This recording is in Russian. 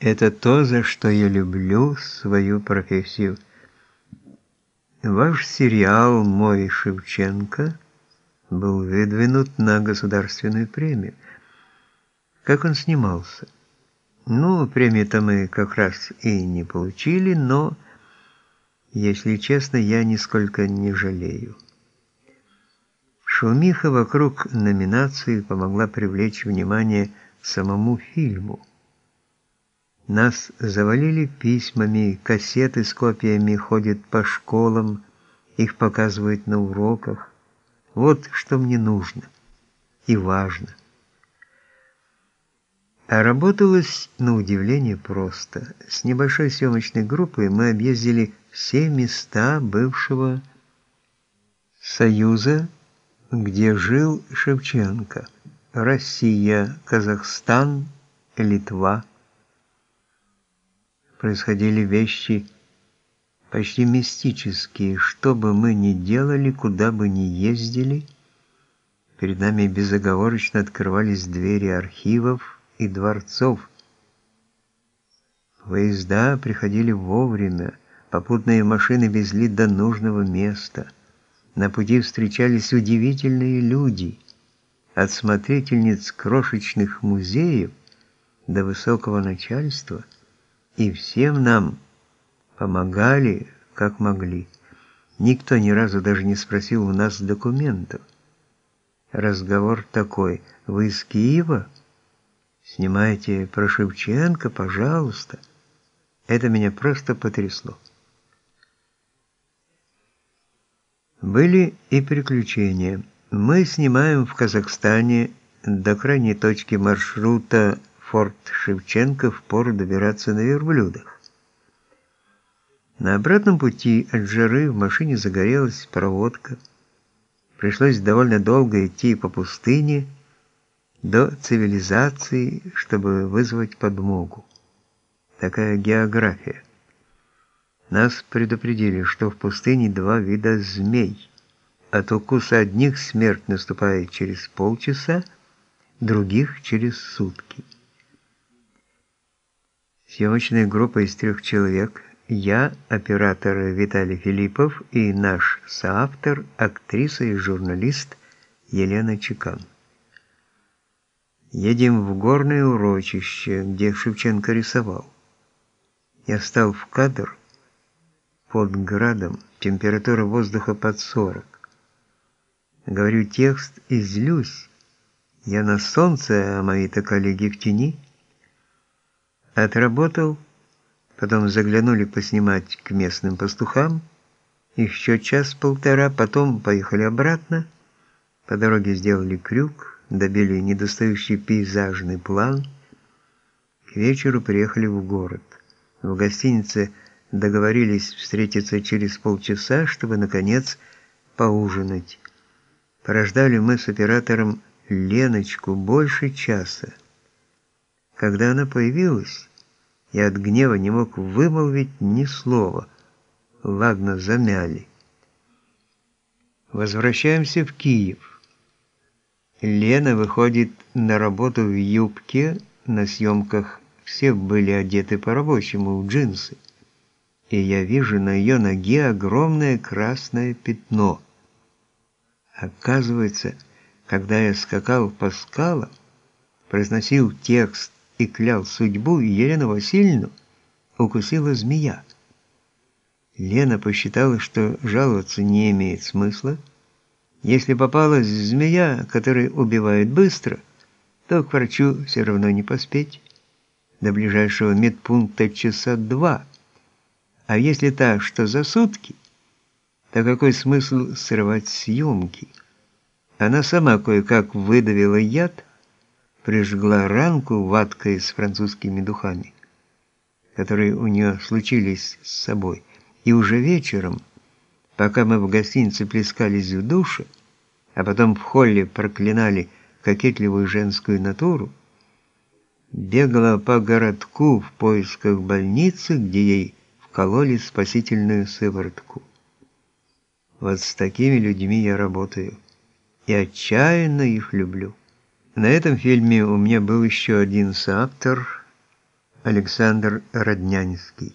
Это то, за что я люблю свою профессию. Ваш сериал «Мой Шевченко» был выдвинут на государственную премию. Как он снимался? Ну, премию-то мы как раз и не получили, но, если честно, я нисколько не жалею. Шумиха вокруг номинации помогла привлечь внимание самому фильму. Нас завалили письмами, кассеты с копиями ходят по школам, их показывают на уроках. Вот что мне нужно и важно. А работалось, на удивление, просто. С небольшой съемочной группой мы объездили все места бывшего Союза, где жил Шевченко. Россия, Казахстан, Литва – происходили вещи почти мистические. Что бы мы ни делали, куда бы ни ездили, перед нами безоговорочно открывались двери архивов и дворцов. Поезда приходили вовремя, попутные машины везли до нужного места. На пути встречались удивительные люди, от смотрительниц крошечных музеев до высокого начальства – и всем нам помогали, как могли. Никто ни разу даже не спросил у нас документов. Разговор такой: "Вы из Киева? Снимаете про Шевченко, пожалуйста". Это меня просто потрясло. Были и приключения. Мы снимаем в Казахстане до крайней точки маршрута форт Шевченко впору добираться на верблюдах. На обратном пути от жары в машине загорелась проводка. Пришлось довольно долго идти по пустыне до цивилизации, чтобы вызвать подмогу. Такая география. Нас предупредили, что в пустыне два вида змей. От укуса одних смерть наступает через полчаса, других через сутки. Съемочная группа из трех человек, я, оператор Виталий Филиппов и наш соавтор, актриса и журналист Елена Чекан. Едем в горное урочище, где Шевченко рисовал. Я стал в кадр под градом, температура воздуха под 40. Говорю текст и злюсь. Я на солнце, а мои-то коллеги в тени. Отработал, потом заглянули поснимать к местным пастухам, еще час-полтора, потом поехали обратно, по дороге сделали крюк, добили недостающий пейзажный план, к вечеру приехали в город. В гостинице договорились встретиться через полчаса, чтобы, наконец, поужинать. Порождали мы с оператором Леночку больше часа. Когда она появилась, я от гнева не мог вымолвить ни слова. Ладно, замяли. Возвращаемся в Киев. Лена выходит на работу в юбке, на съемках все были одеты по-рабочему в джинсы. И я вижу на ее ноге огромное красное пятно. Оказывается, когда я скакал по скалам, произносил текст и клял судьбу, Елену Васильевну укусила змея. Лена посчитала, что жаловаться не имеет смысла. Если попалась змея, которая убивает быстро, то к врачу все равно не поспеть. До ближайшего медпункта часа два. А если так, что за сутки, то какой смысл срывать съемки? Она сама кое-как выдавила яд, прижгла ранку ваткой с французскими духами, которые у нее случились с собой, и уже вечером, пока мы в гостинице плескались в душе, а потом в холле проклинали кокетливую женскую натуру, бегала по городку в поисках больницы, где ей вкололи спасительную сыворотку. Вот с такими людьми я работаю и отчаянно их люблю. На этом фильме у меня был еще один соавтор Александр Роднянский